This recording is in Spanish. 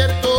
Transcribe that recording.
desierto